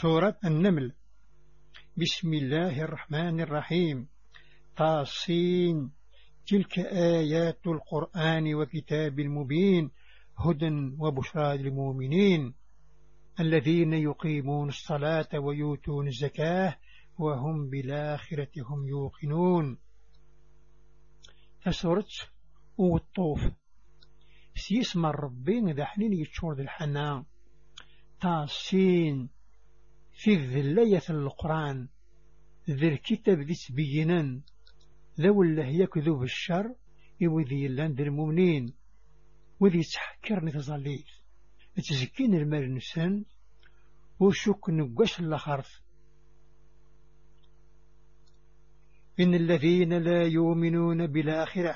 سورة النمل. بسم الله الرحمن الرحيم. طاسين تلك آيات القرآن وكتاب المبين هدى وبشرى للمؤمنين الذين يقيمون الصلاة ويؤتون الزكاة وهم بالآخرة هم يوقنون. فسورة والطوف سيسمى الربين ذا حنين يتشور الحنان طاسين في الذلية القرآن ذي الكتاب ذي تبينا ذو الله يكذب الشر يوذي اللان ذي المؤمنين وذي تحكرني تظليت تزكين المال نسان وشك نقاش الأخرف إن الذين لا يؤمنون بالآخرة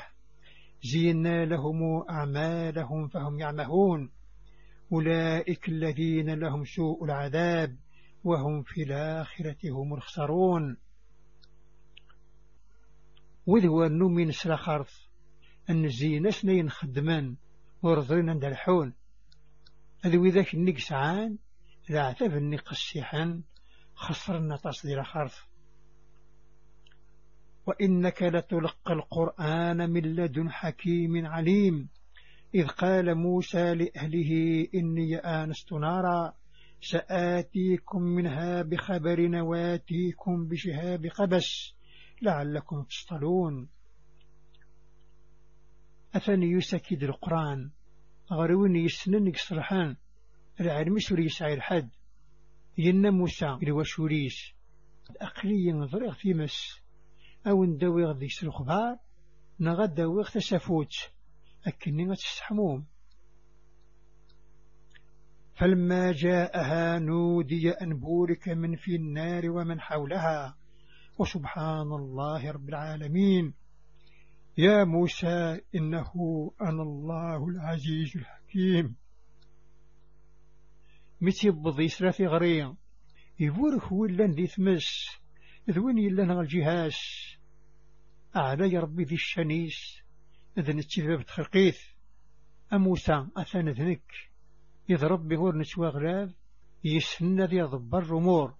زينا لهم أعمالهم فهم يعمهون. أولئك الذين لهم سوء العذاب. وهم في الآخرة هم الخسرون وذو من سلخرث أن زينا سنين خدمان ورضينا ندلحون أذو ذاك النق سعان ذا عتف النق السيحان خسرنا تصدير خرث وإنك لتلقى القرآن من لدن حكيم عليم إذ قال موسى لأهله إني آنست نارا. سآتيكم منها بخبر نواتيكم بشهاب قبس لعلكم تصطلون أثني يسكد القرآن غروني يسنن يصرحان العلم سوري يسعي الحد. ين موسى الوشوريس أقلي نظرغ في مس. أو ندوغ ذي الخبار نغد دوغ تسفوت أكني تستحموم فلما جاءها نودي أن بورك من في النار ومن حولها. وسبحان الله رب العالمين. يا موسى إنه أنا الله العزيز الحكيم. متي بضي سلافي غريا يبورك ولا ذي ثمس. ذوين يلا الجهاز أعلى ربي ذي الشنيس. إذن التفاب تخلقيث أموسى أثان ذنك. إذ ربي نتوى غلاب يسن ذي ضبر الأمور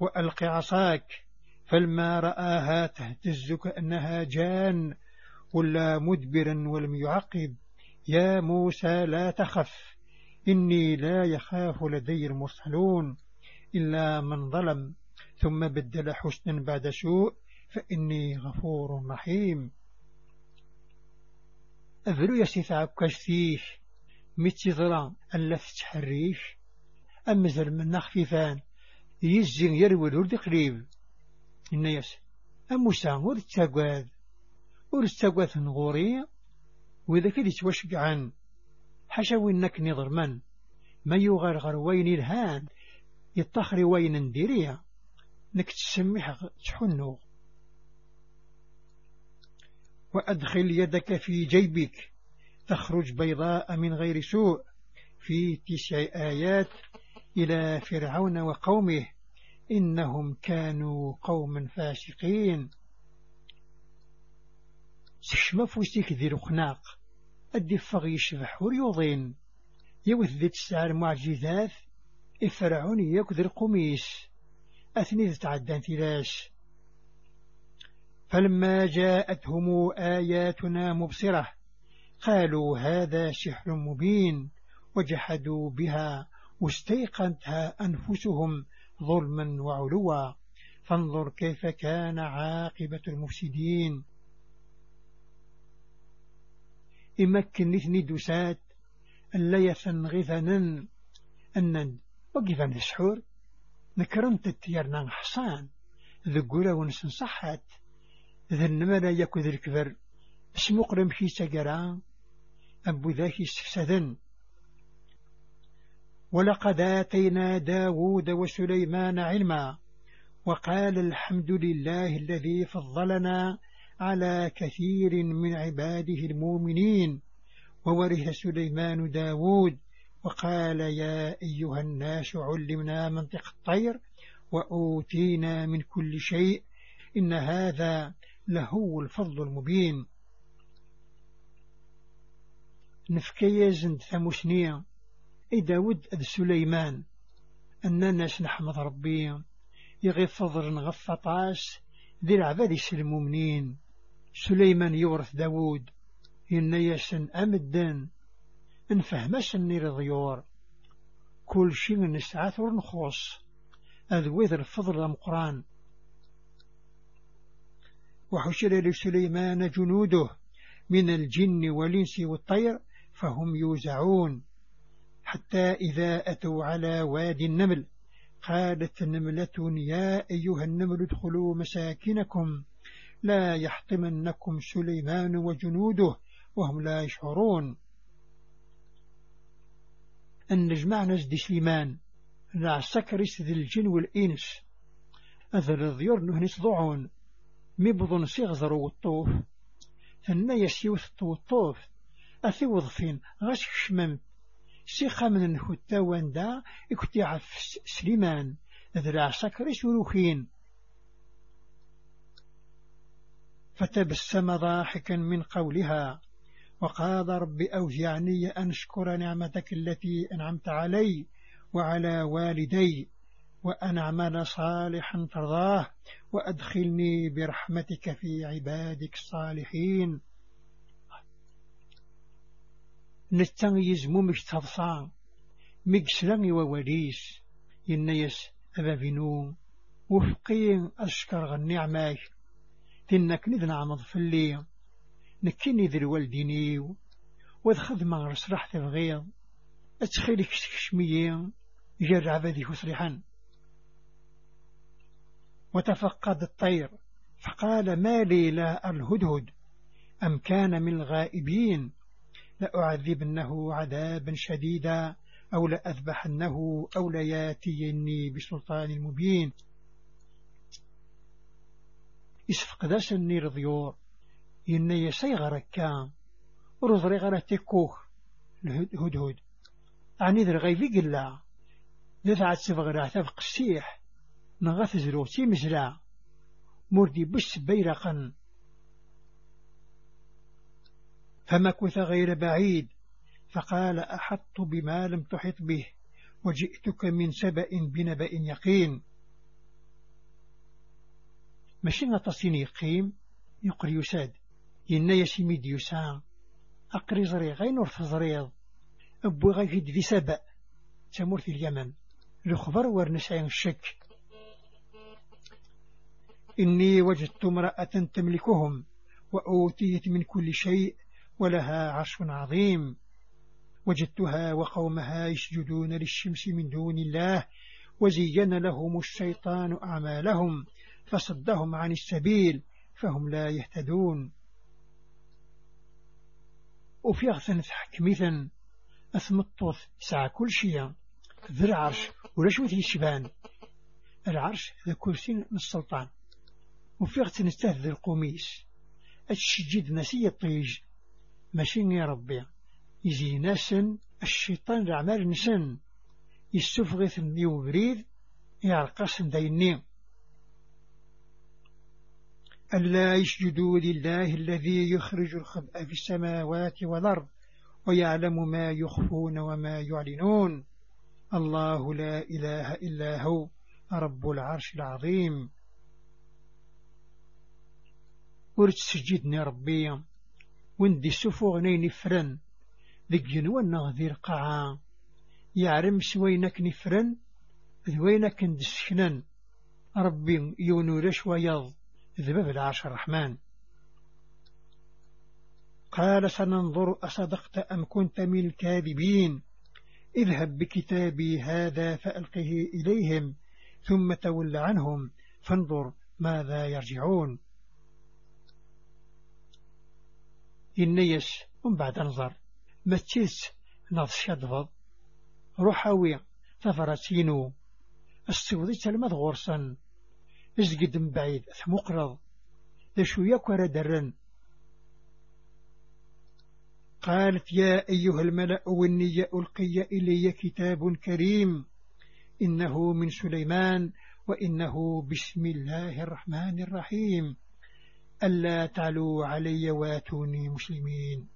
وألقي عصاك فلما رآها تهتز كأنها جان. ولا مدبرا ولم يعقب يا موسى لا تخف إني لا يخاف لدي المرسلون. إلا من ظلم ثم بدل حسنا بعد سوء فإني غفور رحيم. أذلو يسيث عبكاش فيه متظرا ألا تتحريش أمزل من نخففان يزين يروي الورد قريب. إن يس أموسى ور تتاقواد ور تتاقواد نغوري وإذا كده توشق حشا وينك نظر من؟ ما يغرغر وين الهان يطخري وين نديريها نك تسميح تحنو وأدخل يدك في جيبك. تخرج بيضاء من غير سوء. في تسع آيات إلى فرعون وقومه. إنهم كانوا قوما فاسقين. سشما فوسيك ذي الخناق أدي فغي يشبح وريوضين. يوث ذي تسعر معجزات. إفرعون يكذر القميس أثني تعدان ثلاش فلما جاءتهم آياتنا مبصرة قالوا هذا سحر مبين وجحدوا بها واستيقنتها أنفسهم ظلما وعلوا. فانظر كيف كان عاقبة المفسدين. إمكن إثني دوسات ألا يثنغثنا أنن وقفا السحور نكرمت التيارنا حصان ذقولا ونسن صحت. ذنما لا يكو ذي الكبر اسمو قرم شي سقرا أبو ذاك استفسدن. ولقد آتينا داود وسليمان علما وقال الحمد لله الذي فضلنا على كثير من عباده المؤمنين. وورث سليمان داود وقال يا أيها الناس علمنا منطق الطير وأوتينا من كل شيء. إن هذا لهو الفضل المبين. نفكي زند ثمسنية أي داود أد سليمان أننا نحمد ربي يغي فضل غفطاس ذي العباد المؤمنين. سليمان يورث داود إن يسن أمدن نفهمش النير ضيور. كل شيء نسعات ورنخوص أذوذ الفضل المقران وحشر لسليمان جنوده من الجن والإنس والطير فهم يوزعون. حتى إذا أتوا على وادي النمل قالت نملة يا أيها النمل ادخلوا مساكنكم لا يحطمنكم سليمان وجنوده وهم لا يشعرون. أن نجمع نزد سليمان لا سكرس ذي الجن والإنس. أذر الضيور نهنس ضعون مبضن سيغزر والطوف ثنا يسيوث الطوف أثي وظفين غاش شمم. سيخا من الهتا واندا إكتي عف سليمان ذرع سكرس وروخين فتبسم ضاحكا من قولها وقال رب أوزعني أن أشكر نعمتك التي أنعمت علي وعلى والدي. وأن أعمل صالحا ترضاه وأدخلني برحمتك في عبادك الصالحين. نتنيز ممش تضصان مقسلني ووليس. ينيس أبابنو. وفقين أشكر النعمة تنك نذنا عمض في الليل. نكيني ذي الوالدينيو وذخذ ما رسرح تبغيض أتخيلك شمية جرع بذي فصرحا وتفقد الطير. فقال ما لي لا الهدهد. أم كان من الغائبين. لأعذبنه عذابا شديدا أو لأذبحنه أو لياتيني بسلطان مبين. إسفق ذا سنير ضيور إن سيغر كام. ورزري غرا تكوخ الهدهد. عني ذر غيفي قلا. دفعت سفغرا تفق السيح. نغاث زرو مزرع مردي بس بيرقا فمكث غير بعيد فقال أحط بما لم تحط به وجئتك من سبأ بنبأ يقين. ماشي نتصيني يقيم؟ يقري يساد. ينا يسيمي ديوسان أقري زري غي نور تزريض أبو غي في سبأ. تمورث اليمن. الخبر ورنسعين الشك. إني وجدت امرأة تملكهم وأوتيت من كل شيء ولها عرش عظيم. وجدتها وقومها يسجدون للشمس من دون الله وزين لهم الشيطان أعمالهم فصدهم عن السبيل فهم لا يهتدون. وفي أغثن حكمثا أثمطوث ساعة كل شيء. ذي العرش ولا شو الشبان العرش ذا كرسي من السلطان. وفي أغثن استهذ القميس الشجيد نسي الطيج ماشين يا ربي. يزي ناسن الشيطان الأعمال نسن. يستفغث وبريد يعرقسن داينين ألا يسجدوا لله الذي يخرج الخبأ في السماوات والأرض ويعلم ما يخفون وما يعلنون. الله لا إله إلا هو رب العرش العظيم. ورد سجدني ربي وندي السفوغ نين فرن ذي جنوان نغذي القاعة يعرم سوينك نفرن ذوينك ندسكنن ربي يونورش ويض ذباب العرش الرحمن قال سننظر أصدقت أم كنت من الكاذبين اذهب بكتابي هذا فألقه إليهم ثم تول عنهم فانظر ماذا يرجعون إنيس ومن بعد نظر ما تشيس نض شدفض روحاوي ثفرتينو السودي تلمذ غرسا إزقد من بعيد. ثمقرض لشو يكور درن قالت يا أيها الملأ وإني ألقي إلي كتاب كريم. إنه من سليمان وإنه بسم الله الرحمن الرحيم. ألا تعلوا علي واتوني مسلمين.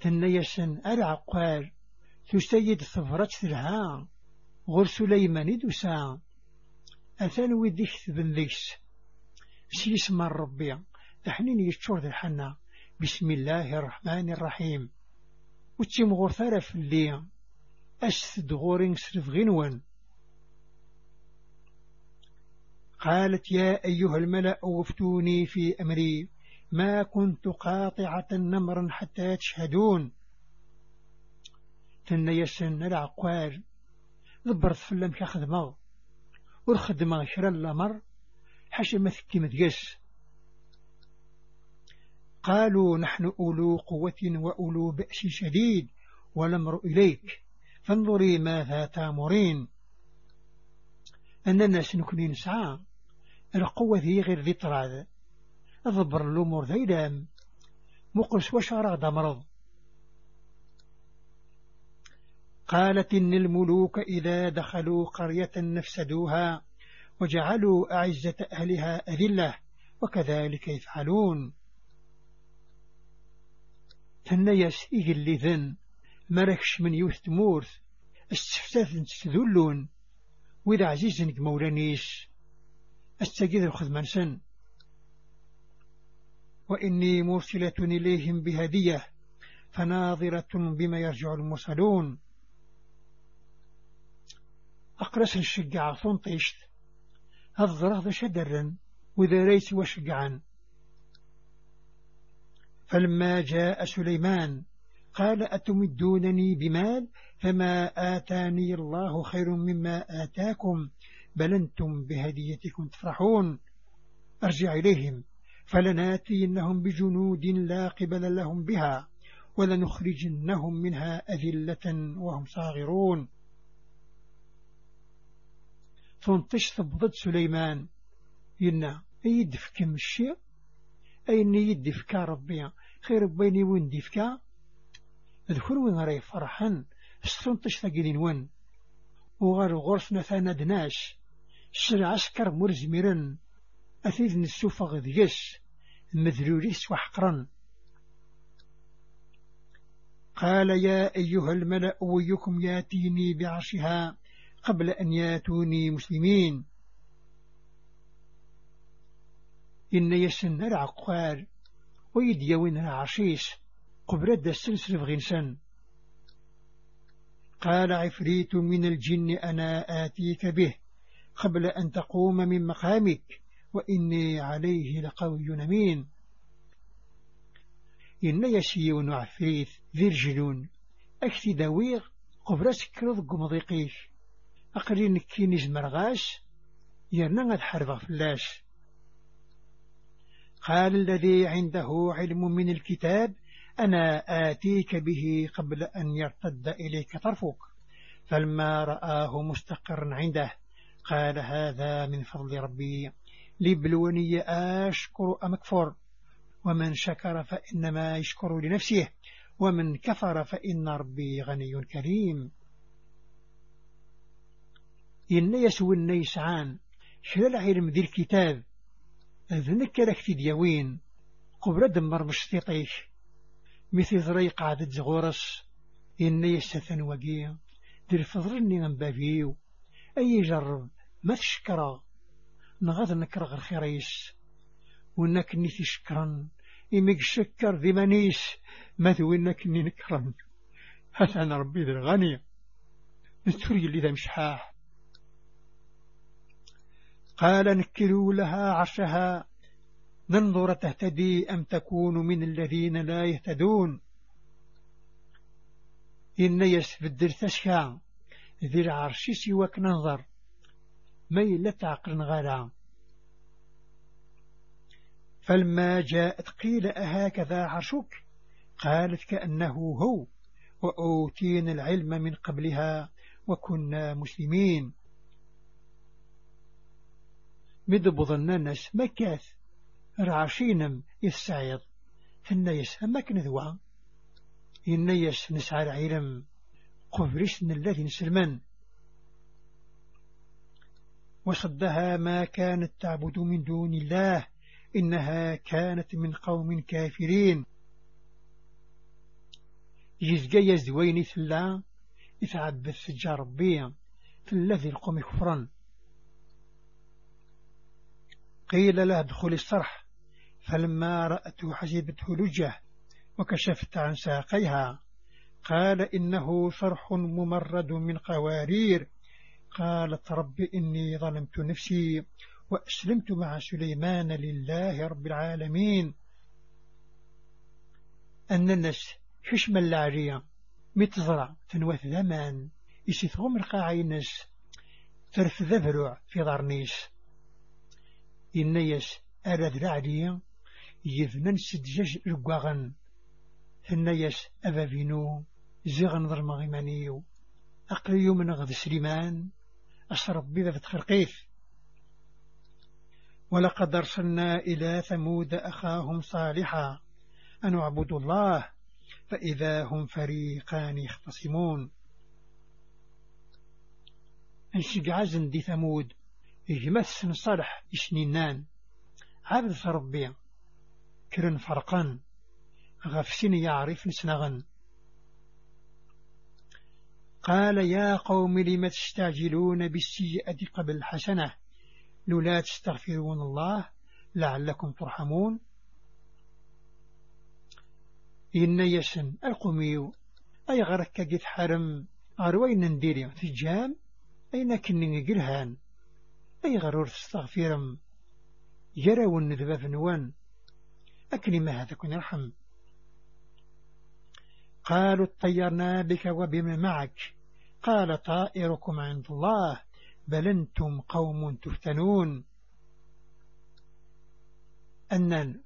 تنيسن العقار تسيد ثفرة تلها غر سليمان دوسا أثان ويديك ثبن ذيس سيسم الربي تحنين يشور ذي الحنا بسم الله الرحمن الرحيم. وتيم غور ثرف اللي أسد غورين سرف غنوان. قالت يا أيها الملأ وفتوني في أمري. ما كنت قاطعة نمرا حتى تشهدون. تنيسن العقار ضبرت فلم كخدمة والخدمة شرا الأمر. حاشا ما ثكي قالوا نحن أولو قوة وأولو بأس شديد. والأمر إليك. فانظري ماذا تامرين. أننا سنكون نسعى. القوة هي غير ذي طراد أضبر الأمور ذيلام مقرس وشارع دمرض قالت إن الملوك إذا دخلوا قرية نفسدوها وجعلوا أعزة أهلها أذلة وكذلك يفعلون. تنيس إيجل ذن مركش من يوث تمورث. استفتاث تذلون. وإذا عزيز مولانيش. الخذ سن وإني مرسلة إليهم بهدية فناظرة بما يرجع المرسلون. أقرس الشجع طيشت الضرغ شدرا وإذا ريت وشجعا. فلما جاء سليمان قال أتمدونني بمال؟ فما آتاني الله خير مما آتاكم؟ بل أنتم بهديتكم تفرحون. أرجع إليهم. فلناتينهم بجنود لا قبل لهم بها ولنخرجنهم منها أذلة وهم صاغرون. ثنتش ثبضت سليمان. ينا يدفك مشي؟ أين يدفك ربي؟ خير بيني وين دفك؟ اذكر وين راي فرحا. ستنطش ثقلين وين؟ وغار غرفنا ثاندناش شر عسكر مرزمرا أثيذ نسوفغ ذيس مذلوليس وحقرا قال يا أيها الملأ ويكم ياتيني بعرشها قبل أن ياتوني مسلمين. إن يسن العقار ويديوين العشيش قبل السلسل غنسان. قال عفريت من الجن أنا آتيك به قبل أن تقوم من مقامك وإني عليه لقوي أمين. إن يسي ونعفريت ذي الجنون أكتي داويغ قبل سكرض قمضيقيش أقري نكي نزمرغاش يرنا غد حرب فلاش. قال الذي عنده علم من الكتاب أنا آتيك به قبل أن يرتد إليك طرفك. فلما رآه مستقر عنده قال هذا من فضل ربي. لبلوني أشكر أم أكفر. ومن شكر فإنما يشكر لنفسه. ومن كفر فإن ربي غني كريم. إن يسوي النيسعان. شلال علم ذي الكتاب؟ ذنك لك ديوين قبل دمر مشتيطيش مثل ذري قاعدة زغورس. إن يستثن وقيا دير فضرني من بابيو أي جرب ما تشكرا. نغاذ نكر غير خيريس. ونك نيثي شكرا. إمك شكر ذي منيس. ما ذوينك ني نكرا. أنا ربي ذي الغني. نتوري اللي ذا مشحاح. قال نكلوا لها عرشها. ننظر تهتدي أم تكون من الذين لا يهتدون. إن يسفد تشكى ذي العرش سواك ننظر ميلة عقل غلا. فلما جاءت قيل أهكذا عرشك؟ قالت كأنه هو وأوتينا العلم من قبلها وكنا مسلمين. مدبض الناس مكاث. رعشينم يسعيد فالناس أما كنذوا. الناس نسعى العلم. قفرشن الذي نسلمان. وصدها ما كانت تعبد من دون الله إنها كانت من قوم كافرين. يزقى يزدوين ثلا يتعبث سجار ربي الذي القوم كفرا قيل له ادخل الصرح فلما رأته حسبته لجة وكشفت عن ساقيها. قال إنه صرح ممرد من قوارير. قالت رب إني ظلمت نفسي وأسلمت مع سليمان لله رب العالمين. أن الناس حشم اللعرية متزرع تنوث ذمان يسيثغم القاعي الناس ترف ذبرع في ضرنيس إنيس أراد العليا يذنن سدجاج رقواغن ثنيس أبابينو زيغن ظلم غيمانيو أقليو من غد سليمان. أشرب بذا فتخرقيث ولقد أرسلنا إلى ثمود أخاهم صالحا أن اعبدوا الله فإذا هم فريقان يختصمون. انشق عزن دي ثمود. يجمس صالح إشنينان عبد ربي. كرن فرقان. غفسين يعرف نسنغن. قال يا قوم لم تستعجلون بالسيئة قبل الحسنة لولا تستغفرون الله لعلكم ترحمون. إن يسن القميو أي غرك قد حرم أروين نديري في الجام أين كنني قرهان أي غرور تستغفرم؟ يروا النذبة فنوان ما هذا كن يرحم. قالوا اطيرنا بك وبمن معك قال طائركم عند الله بل أنتم قوم تفتنون. أنن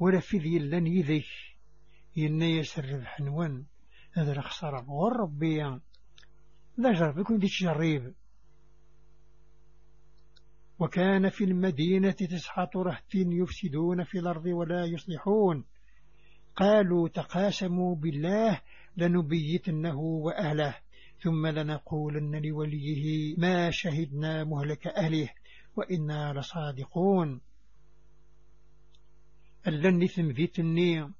ولا في ذي لن يذيش. ينا يسر حنوان هذا الخسارة والربية لا جرب يكون ديش جريب. وكان في المدينة تسحة رهت يفسدون في الأرض ولا يصلحون. قالوا تقاسموا بالله لنبيتنه وأهله ثم لنقولن لوليه ما شهدنا مهلك أهله وإنا لصادقون. ألن النية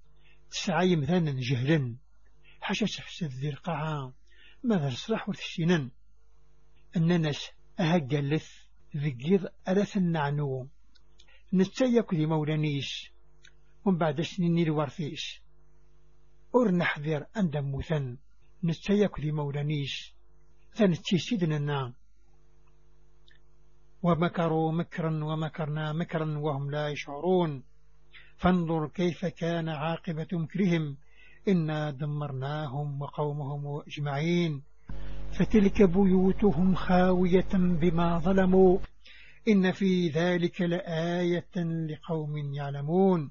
تسعى مثلا جهلا حاشا تفسد ذي القاعة ماذا الصلاح وثشينا الناس أهجلث ذقيض ألث النعنو نتسيك ذي مولانيش ومن بعد سنين الورثيش أور نحذر أندم مثن نتسيك ذي مولانيش ثنتي سيدنا. ومكروا مكرا ومكرنا مكرا وهم لا يشعرون. فانظر كيف كان عاقبة مكرهم. إنا دمرناهم وقومهم أجمعين. فتلك بيوتهم خاوية بما ظلموا. إن في ذلك لآية لقوم يعلمون.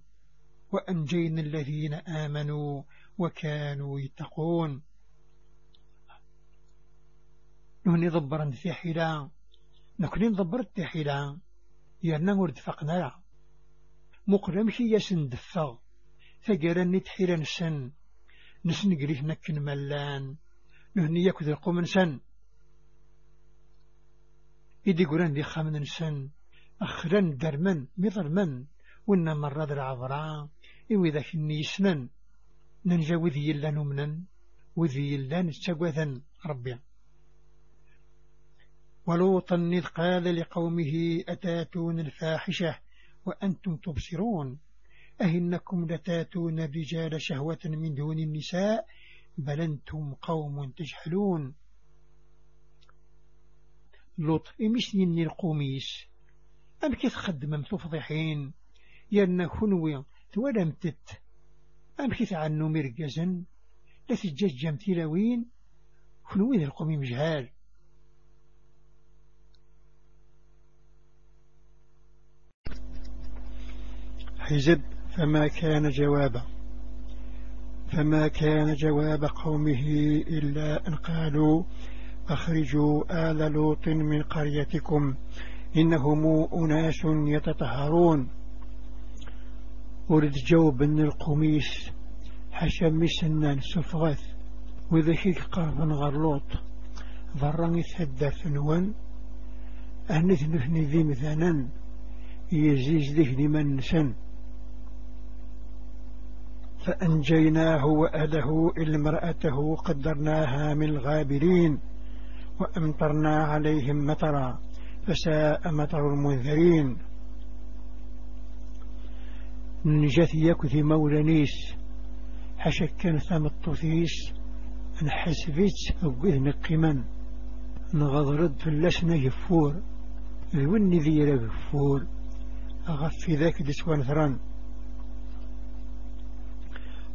وأنجينا الذين آمنوا وكانوا يتقون. نهني ضبرا في حلا نكون ضبرت في حلا يرنا ورد فقنا مقرم شي يسن دفا. ثقرا نتحيرا نسن نسن قريف نكن ملان. نهني يكذ القوم نسن إدي قران دي خامن نسن أخرا درمن مظلمن وإن مرض العذراء إوي ذاك النيسنن ننجا وذي يلا نمنا وذي يلا نستقوثا ربي. ولوطا إذ قال لقومه أتاتون الفاحشة وأنتم تبصرون؟ أهنكم لتاتون الرجال شهوة من دون النساء؟ بل أنتم قوم تجهلون. لوط إمشني القوميس. أم كيف خدم تفضحين يرنا خنوي ولم تت أم كيف عنو مرقزا لتججم تلاوين خنوي ذا القومي مجهال؟ حزب فما كان جوابا فما كان جواب قومه إلا أن قالوا أخرجوا آل لوط من قريتكم إنهم أناس يتطهرون. ورد جواب من القميس حشم سنان سفغث. وذكيك قرب غرلوط. ضرني ثدث نوان أهنث نفني ذي مثلا يزيز ذهن من سن فأنجيناه وأهله إلا امرأته قدرناها من الغابرين. وأمطرنا عليهم مطرا. فساء مطر المنذرين. نجات يكثي مولانيس حشك كان ثم الطوثيس نحسبت أقوذ قمن نغضرد في اللسنة يفور ذوني ذي يفور. أغفي ذاك دسوان ثران.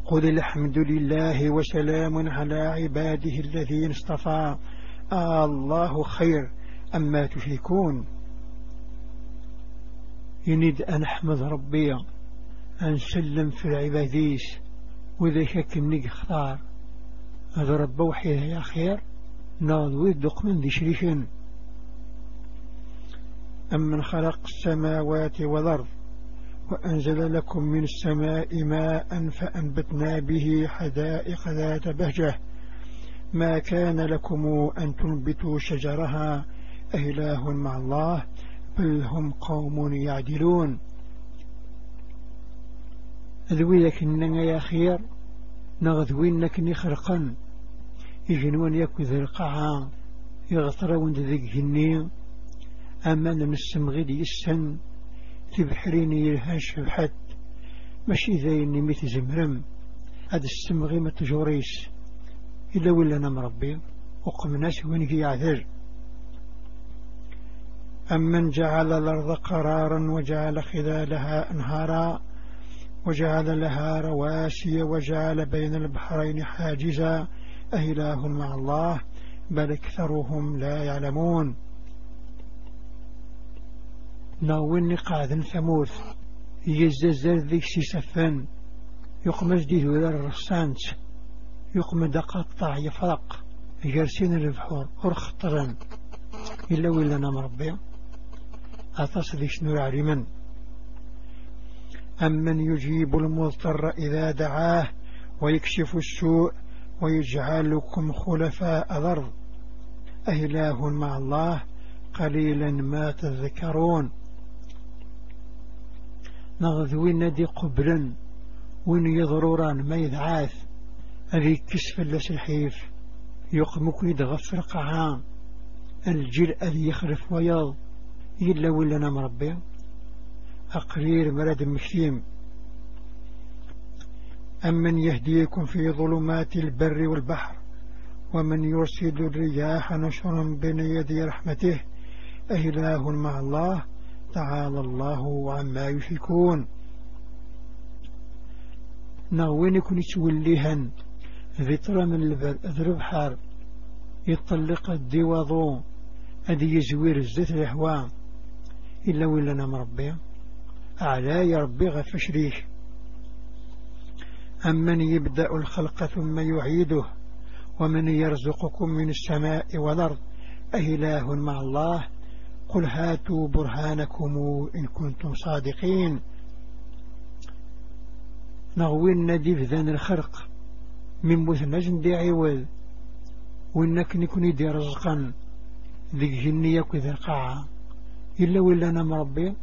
قل الحمد لله وسلام على عباده الذين اصطفى. آه الله خير أما تشركون. ينيد أن أحمد ربي. أن سلم في العباديس وإذا شك منك اختار هذا رب وحيه يا خير ناض ويدق من ذي شريشن أمن خلق السماوات والأرض وأنزل لكم من السماء ماء فأنبتنا به حدائق ذات بهجة. ما كان لكم أن تنبتوا شجرها أهلاه مع الله بل هم قوم يعدلون. ذوي لك إننا يا خير نغذوينك نخرقا يجنون يكو ذي القاعة يغطرون ذيك هني. أمان نسمغي دي السن تبحرين يلهاش بحد ماشي ذايني ميت زمرم هذا السمغي ما تجوريس إلا ولا أنا مربي وقمناش وين في عذر. أمن جعل الأرض قرارا وجعل خلالها أنهارا. وجعل لها رواسي وجعل بين البحرين حاجزا. أهلاه مع الله بل أكثرهم لا يعلمون. ناوين قاعد ثموث يززر ذيك سفن يقم جديد ولا الرسانت يقم دقاطع يفرق جرسين البحور ورخطرا إلا ولا نام ربي. أتصل ذيك نور علما أمن يجيب المضطر إذا دعاه ويكشف السوء ويجعلكم خلفاء الأرض. أهلاه مع الله قليلا ما تذكرون. نغذوين ندي قبلا وين يضروران ما يدعاث هذه كسف اللس الحيف يقمك يدغفر قعام الجيل أذي يخلف ويض إلا ولا نام ربي أقرير مرد مشيم أمن يهديكم في ظلمات البر والبحر ومن يرسل الرياح نشرا بين يدي رحمته أهلاه مع الله تعالى الله عما يشركون. نغوين يكون يتوليهن ذي من البر أذرب حار يطلق الديوضو أدي يزوير الزيت الأهوام. إلا ولا نام ربي. أعلى يا ربي غفشريش أمن يبدأ الخلق ثم يعيده؟ ومن يرزقكم من السماء والأرض؟ أهلاه مع الله؟ قل هاتوا برهانكم إن كنتم صادقين. نغوين نديف ذان الخرق من مثنج دي عوض وإنك نكون دي رزقا. ذيك جنية كذا القاعة إلا ولا أنا مربي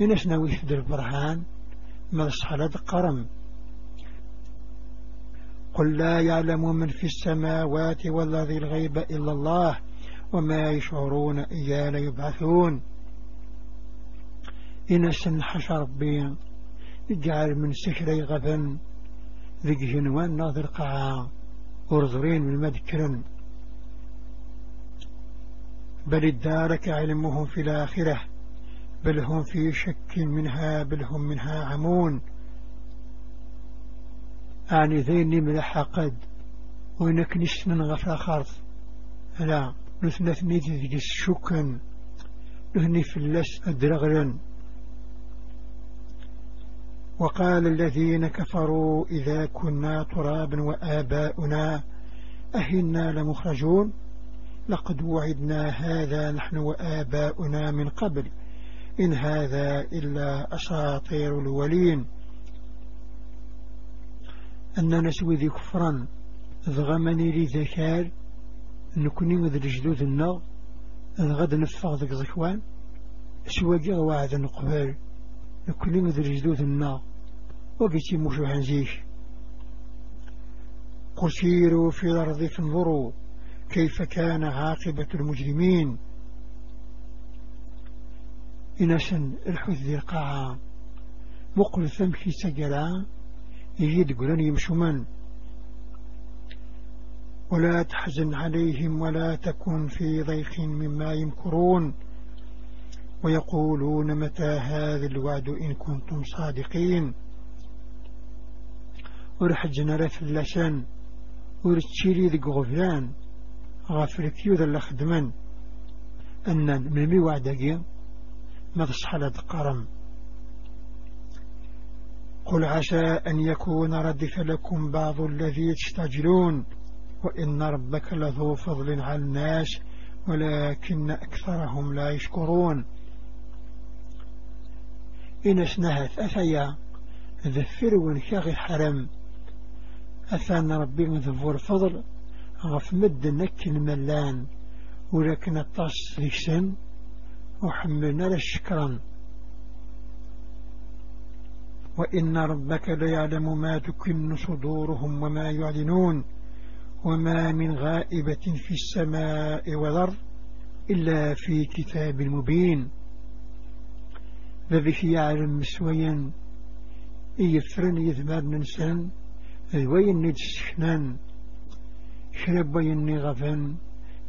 إناش ناوي في البرهان ما الصحلة قرم. قل لا يعلم من في السماوات والذي الغيب إلا الله وما يشعرون إيانا يبعثون. إن سنحش ربي اجعل من سكري غبا ذيك جنوان ناظر قاعة ورزرين من مذكرا بل ادارك علمهم في الآخرة بل هم في شك منها بل هم منها عمون. أعني ذيني ملح قد وإنك نشنا غفا خارث لا نثنث نيدي جس شكا نهني في اللس أدرغلا وقال الذين كفروا إذا كنا ترابا وآباؤنا أهنا لمخرجون؟ لقد وعدنا هذا نحن وآباؤنا من قبل. إن هذا إلا أساطير الولين. أننا نسوي ذي كفرا ضغمني لي ذكار نكوني وذ الجدود النغ غد نفغ ذك زكوان سواقي وعد نقبال نكوني وذ الجدود النغ وقتي مشو هنزيش قل سيروا في الأرض فانظروا كيف كان عاقبة المجرمين. إنسان الحث ذي القاعة مقل ثمشي سجلا يجد قلن يمشمن ولا تحزن عليهم ولا تكن في ضيق مما يمكرون. ويقولون متى هذا الوعد إن كنتم صادقين. ورحجنا رف اللسان ورتشيري ذي غفلان غافرك يوذا لخدمن أن من مي وعدك ما تصحل قرم. قل عسى أن يكون ردف لكم بعض الذي تستعجلون وإن ربك لذو فضل على الناس ولكن أكثرهم لا يشكرون. إن اسنهت أثيا ذفر ونشاغ حرم. أثان ربي ذفور فضل غف مد نك الملان ولكن الطاس لكسن وحملنا لشكرا وإن ربك ليعلم ما تكن صدورهم وما يعلنون وما من غائبة في السماء والأرض إلا في كتاب مبين. ذبك يعلم مسويا يفرن يذمر ننسان ذوين شرب يني غفن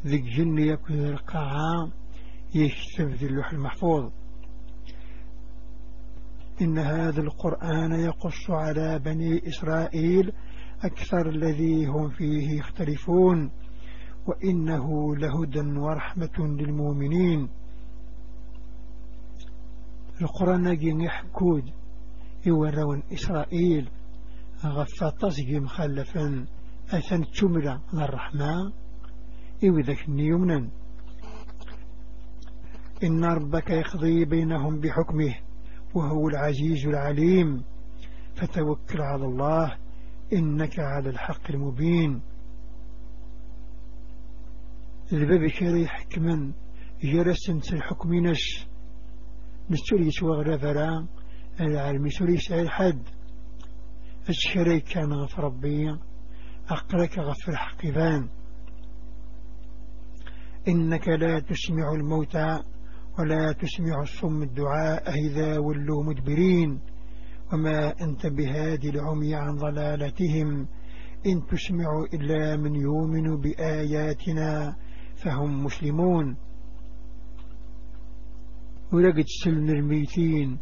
ذك جن يكون القاعة يكتب اللوح المحفوظ. إن هذا القرآن يقص على بني إسرائيل أكثر الذي هم فيه يختلفون وإنه لهدى ورحمة للمؤمنين. القرآن نجي يحكود يورون إسرائيل غفا تصقي مخلفا أثن تملى للرحمة إذا يمنا إن ربك يقضي بينهم بحكمه وهو العزيز العليم. فتوكل على الله إنك على الحق المبين. الباب كري حكما جرس الحكم نش. نستوري سوى فلا العالم سوري سعي الحد. الشري كان غف ربي أقلك غفر حقبان إنك لا تسمع الموتى. ولا تسمع الصم الدعاء إذا ولوا مدبرين. وما أنت بهادي العمي عن ضلالتهم. إن تسمع إلا من يؤمن بآياتنا فهم مسلمون. ولقد سلنا الميتين.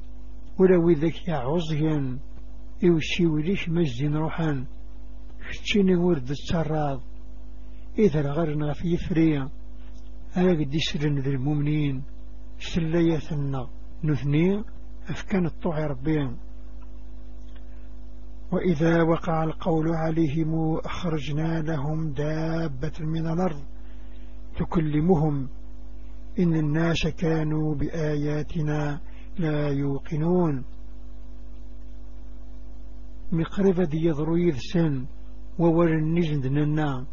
ولو ذك يا عزيا. يوشي وليش مجزين روحان ختشيني ورد السراض. إذا الغرنا في فريا أنا قد يسرن ذي المؤمنين. سليتنا نثني أفكان الطوع ربين وإذا وقع القول عليهم أخرجنا لهم دابة من الأرض تكلمهم إن الناس كانوا بآياتنا لا يوقنون. مقربة دي يضرو يذسن وور النجند ننا.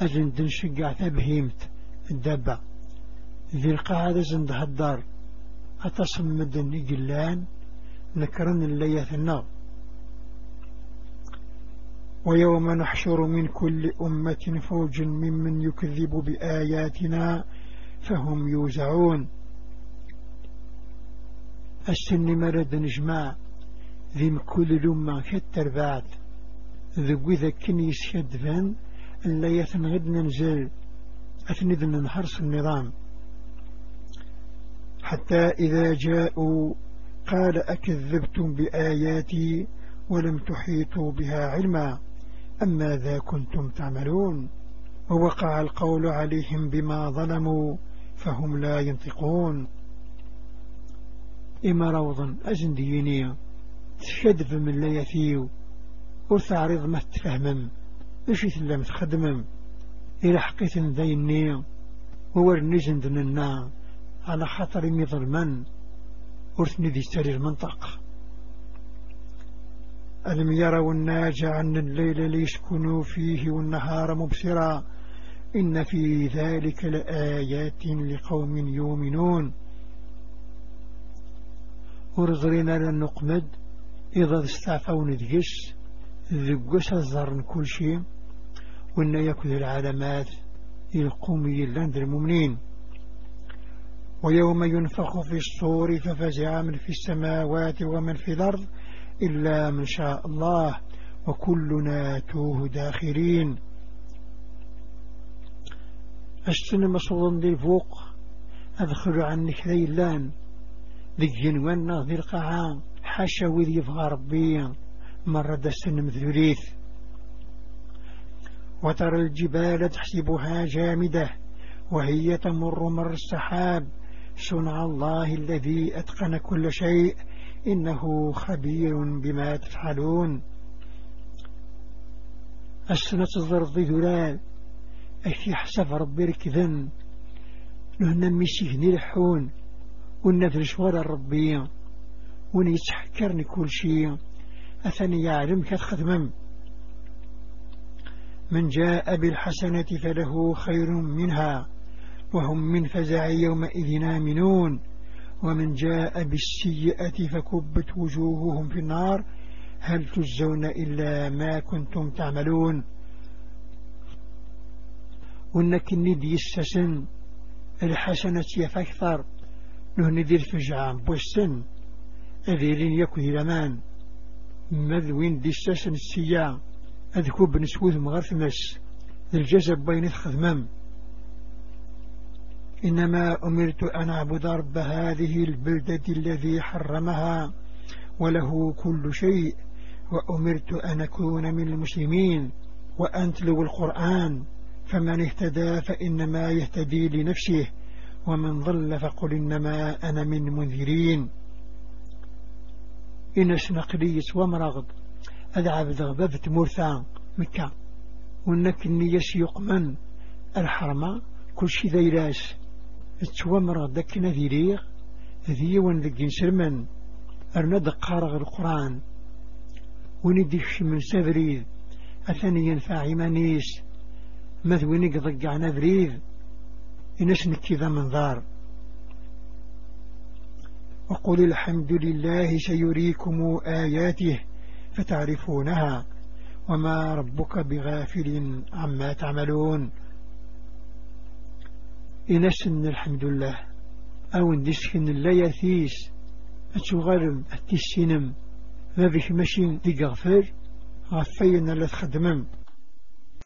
أجند نشقع تبهيمت الدابة. ذي القاعدة زند هدار. أتصمد النجلان نكرن الليث النار. ويوم نحشر من كل أمة فوج ممن يكذب بآياتنا فهم يوزعون. السن مرد نجمع ذي كل لما كتر بعد. ذو ذا كن يسشد فان ألا يثنغد ننزل. أثند ننحرس النظام. حتى إذا جاءوا قال أكذبتم بآياتي ولم تحيطوا بها علما أم ماذا كنتم تعملون؟ ووقع القول عليهم بما ظلموا فهم لا ينطقون. إما روضا أجنديني تشدف من لا يثيو وتعرض ما تفهمم إيش يتلم تخدمم إلى حقيت ذيني وور نجندنا على خطر مظلما ورثني ذي سري المنطق. ألم يروا الناج عن الليل ليسكنوا فيه والنهار مبصرا؟ إن في ذلك لآيات لقوم يؤمنون. ورزرنا لنقمد. إذا استعفون ذقش ذقش الزرن كل شيء. وإن يكون العلامات القومي لاند المؤمنين. ويوم ينفخ في الصور ففزع من في السماوات ومن في الأرض إلا من شاء الله وكلنا توه داخرين. أشتن مصوضا دي فوق أدخل عنك ذيلان ذي جنوانا ذي القاعة حاشا يفغى ربي مرة دستن مذوريث وترى الجبال تحسبها جامدة وهي تمر مر السحاب. صنع الله الذي أتقن كل شيء إنه خبير بما تفعلون. السنة الظرف ذلال أكي حسب ربي ركذن. نهنا ميسيه نلحون ونفرش ورا ربي ونيتحكرني كل شيء. أثني يعلم كتخدمم من جاء بالحسنة فله خير منها. وهم من فزع يومئذ آمنون. ومن جاء بالسيئة فكبت وجوههم في النار. هل تجزون إلا ما كنتم تعملون؟ وانك ندي السسن. الحسنة يفكثر. نهندي الفجعة بوسن. أذيرين يكو هلمان مذوين دي السسن السياء أذكو بنسوذ مغرثمس ذي الجزب بين الخذمم. إنما أمرت أن أعبد رب هذه البلدة الذي حرمها وله كل شيء وأمرت أن أكون من المسلمين وأن تلو القرآن فمن اهتدى فإنما يهتدي لنفسه ومن ضل فقل إنما أنا من منذرين. إنس نقليس ومرغض أدعب ذغببت مرثا مكة وإنك النيس يقمن الحرمة كل شي ذيلاس إتوامر دك نذيريغ ذي ذي سرمن أرنا دقارغ القرآن. ونديش من سفريد أثني ينفع مانيس مذوينك ضقعنا بريد إنس نكذا من ذار وقل الحمد لله سيريكم آياته فتعرفونها. وما ربك بغافل عما تعملون. إنسن الحمد لله. أو ندسكن لا يثيس أتغرم أتسينم ذبك ماشين دي غفر غفين لا تخدمم.